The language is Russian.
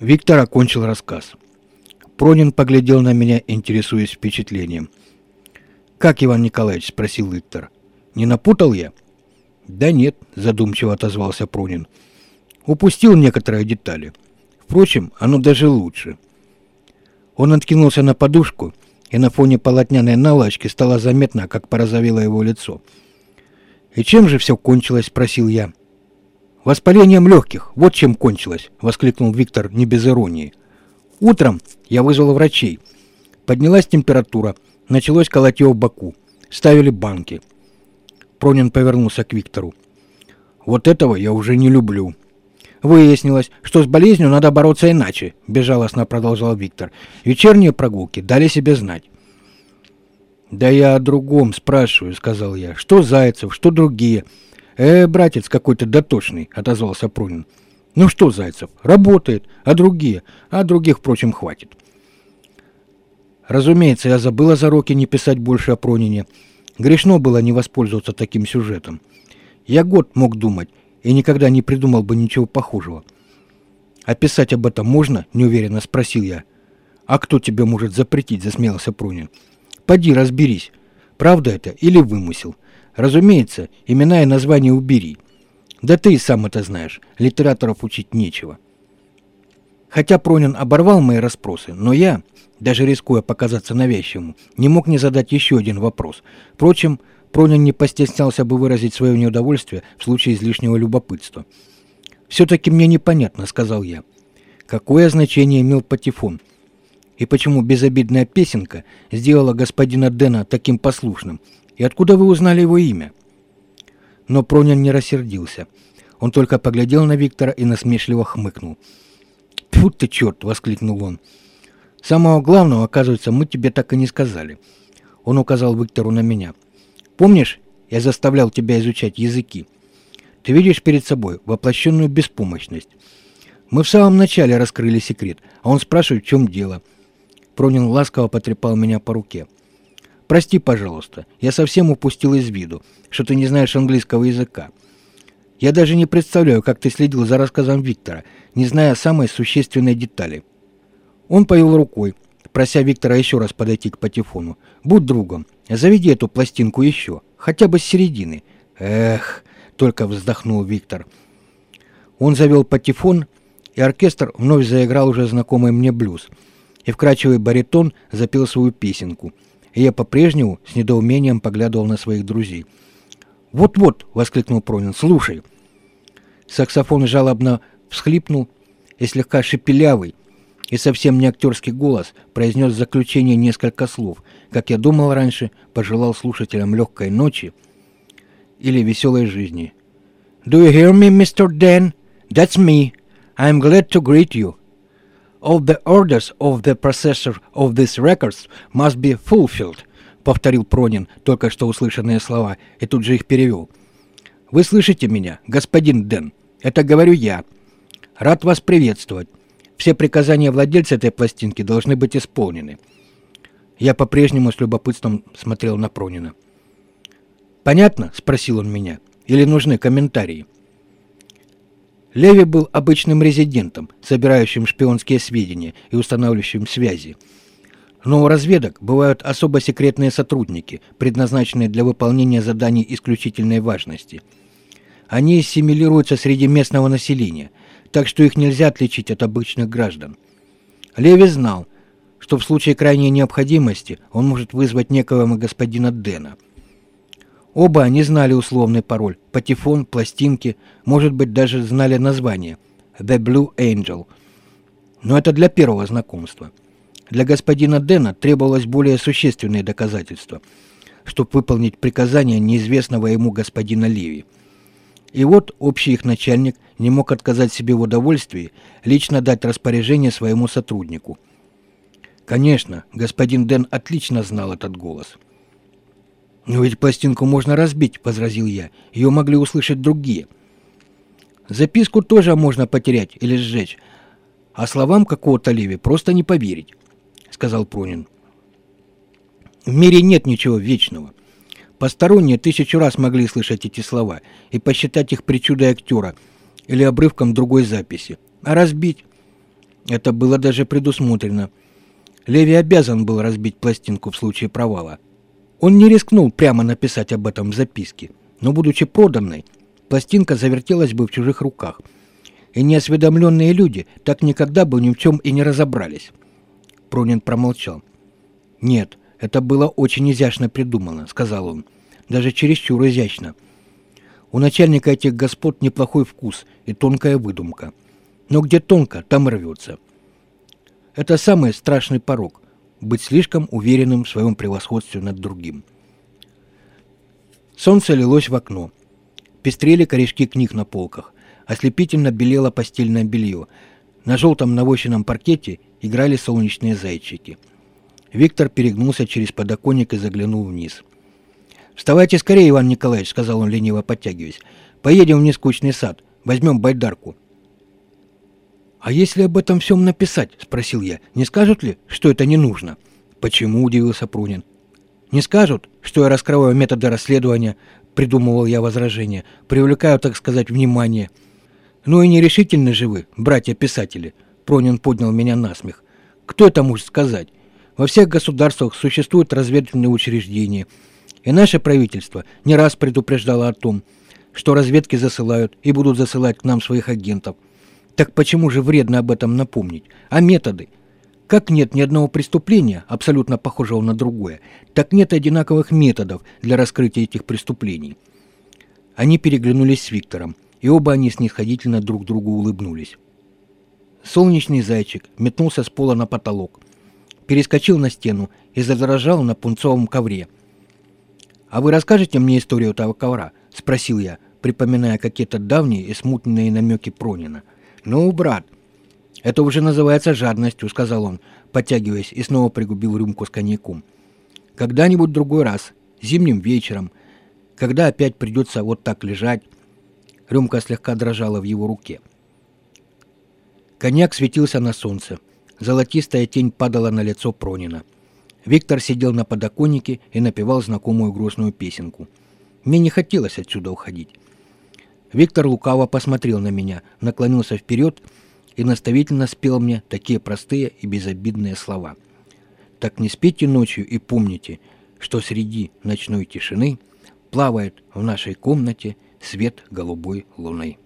Виктор окончил рассказ. Пронин поглядел на меня, интересуясь впечатлением. «Как, Иван Николаевич?» – спросил Виктор. «Не напутал я?» «Да нет», – задумчиво отозвался Пронин. «Упустил некоторые детали. Впрочем, оно даже лучше». Он откинулся на подушку, и на фоне полотняной налочки стало заметно, как порозовело его лицо. «И чем же все кончилось?» – спросил я. «Воспалением легких. Вот чем кончилось!» — воскликнул Виктор не без иронии. «Утром я вызвал врачей. Поднялась температура, началось колотье в боку. Ставили банки». Пронин повернулся к Виктору. «Вот этого я уже не люблю». «Выяснилось, что с болезнью надо бороться иначе», — безжалостно продолжал Виктор. «Вечерние прогулки дали себе знать». «Да я о другом спрашиваю», — сказал я. «Что Зайцев, что другие?» «Э, братец какой-то дотошный», — отозвался Пронин. «Ну что, Зайцев, работает, а другие? А других, впрочем, хватит». Разумеется, я забыл о зароке не писать больше о Пронине. Грешно было не воспользоваться таким сюжетом. Я год мог думать и никогда не придумал бы ничего похожего. «А писать об этом можно?» — неуверенно спросил я. «А кто тебе может запретить?» — засмеялся Пронин. «Поди разберись, правда это или вымысел. Разумеется, имена и названия убери. Да ты и сам это знаешь, литераторов учить нечего. Хотя Пронин оборвал мои расспросы, но я, даже рискуя показаться навязчивым, не мог не задать еще один вопрос. Впрочем, Пронин не постеснялся бы выразить свое неудовольствие в случае излишнего любопытства. «Все-таки мне непонятно», — сказал я. «Какое значение имел патефон? И почему безобидная песенка сделала господина Дэна таким послушным, и откуда вы узнали его имя?» Но Пронин не рассердился. Он только поглядел на Виктора и насмешливо хмыкнул. «Тьфу ты, черт!» — воскликнул он. «Самого главного, оказывается, мы тебе так и не сказали». Он указал Виктору на меня. «Помнишь, я заставлял тебя изучать языки? Ты видишь перед собой воплощенную беспомощность. Мы в самом начале раскрыли секрет, а он спрашивает, в чем дело». Пронин ласково потрепал меня по руке. Прости, пожалуйста, я совсем упустил из виду, что ты не знаешь английского языка. Я даже не представляю, как ты следил за рассказом Виктора, не зная самой существенной детали. Он повел рукой, прося Виктора еще раз подойти к патефону. «Будь другом, заведи эту пластинку еще, хотя бы с середины». «Эх!» — только вздохнул Виктор. Он завел патефон, и оркестр вновь заиграл уже знакомый мне блюз, и вкрачивый баритон запел свою песенку — и я по-прежнему с недоумением поглядывал на своих друзей. «Вот-вот!» — воскликнул Пронин. «Слушай!» Саксофон жалобно всхлипнул, и слегка шепелявый, и совсем не актерский голос произнес в заключение несколько слов, как я думал раньше, пожелал слушателям легкой ночи или веселой жизни. «Do you hear me, Mr. Dan? That's me. I'm glad to greet you all the orders of the processor of these records must be fulfilled», — повторил Пронин только что услышанные слова и тут же их перевел. «Вы слышите меня, господин Дэн? Это говорю я. Рад вас приветствовать. Все приказания владельца этой пластинки должны быть исполнены». Я по-прежнему с любопытством смотрел на Пронина. «Понятно?» — спросил он меня. «Или нужны комментарии?» Леви был обычным резидентом, собирающим шпионские сведения и устанавливающим связи. Но у разведок бывают особо секретные сотрудники, предназначенные для выполнения заданий исключительной важности. Они ассимилируются среди местного населения, так что их нельзя отличить от обычных граждан. Леви знал, что в случае крайней необходимости он может вызвать некого господина Дэна – Оба они знали условный пароль, патефон, пластинки, может быть, даже знали название «The Blue Angel». Но это для первого знакомства. Для господина Дэна требовалось более существенные доказательства, чтобы выполнить приказание неизвестного ему господина Леви. И вот общий их начальник не мог отказать себе в удовольствии лично дать распоряжение своему сотруднику. Конечно, господин Дэн отлично знал этот голос – «Но ведь пластинку можно разбить», — возразил я. «Ее могли услышать другие». «Записку тоже можно потерять или сжечь, а словам какого-то Леви просто не поверить», — сказал Пронин. «В мире нет ничего вечного. Посторонние тысячу раз могли слышать эти слова и посчитать их причудой актера или обрывком другой записи. А разбить? Это было даже предусмотрено. Леви обязан был разбить пластинку в случае провала. Он не рискнул прямо написать об этом в записке, но, будучи проданной, пластинка завертелась бы в чужих руках, и неосведомленные люди так никогда бы ни в чем и не разобрались. Пронин промолчал. «Нет, это было очень изящно придумано», — сказал он. «Даже чересчур изящно. У начальника этих господ неплохой вкус и тонкая выдумка. Но где тонко, там рвется. Это самый страшный порог – быть слишком уверенным в своем превосходстве над другим. Солнце лилось в окно. Пестрели корешки книг на полках. Ослепительно белело постельное белье. На желтом навощенном паркете играли солнечные зайчики. Виктор перегнулся через подоконник и заглянул вниз. «Вставайте скорее, Иван Николаевич», — сказал он, лениво подтягиваясь. «Поедем в нескучный сад. Возьмем байдарку». «А если об этом всем написать?» — спросил я. «Не скажут ли, что это не нужно?» «Почему?» — удивился Прунин. «Не скажут, что я раскрываю методы расследования?» — придумывал я возражение. «Привлекаю, так сказать, внимание». «Ну и нерешительны же вы, братья-писатели!» Пронин поднял меня на смех. «Кто это может сказать? Во всех государствах существуют разведывательные учреждения, и наше правительство не раз предупреждало о том, что разведки засылают и будут засылать к нам своих агентов – так почему же вредно об этом напомнить? А методы? Как нет ни одного преступления, абсолютно похожего на другое, так нет одинаковых методов для раскрытия этих преступлений. Они переглянулись с Виктором, и оба они снисходительно друг другу улыбнулись. Солнечный зайчик метнулся с пола на потолок, перескочил на стену и задрожал на пунцовом ковре. «А вы расскажете мне историю этого ковра?» — спросил я, припоминая какие-то давние и смутные намеки Пронина — «Ну, брат, это уже называется жадностью», — сказал он, подтягиваясь и снова пригубил рюмку с коньяком. «Когда-нибудь другой раз, зимним вечером, когда опять придется вот так лежать...» Рюмка слегка дрожала в его руке. Коньяк светился на солнце. Золотистая тень падала на лицо Пронина. Виктор сидел на подоконнике и напевал знакомую грустную песенку. Мне не хотелось отсюда уходить. Виктор лукаво посмотрел на меня, наклонился вперед и наставительно спел мне такие простые и безобидные слова. «Так не спите ночью и помните, что среди ночной тишины плавает в нашей комнате свет голубой луны».